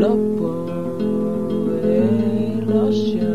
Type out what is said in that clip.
loco, el oceano.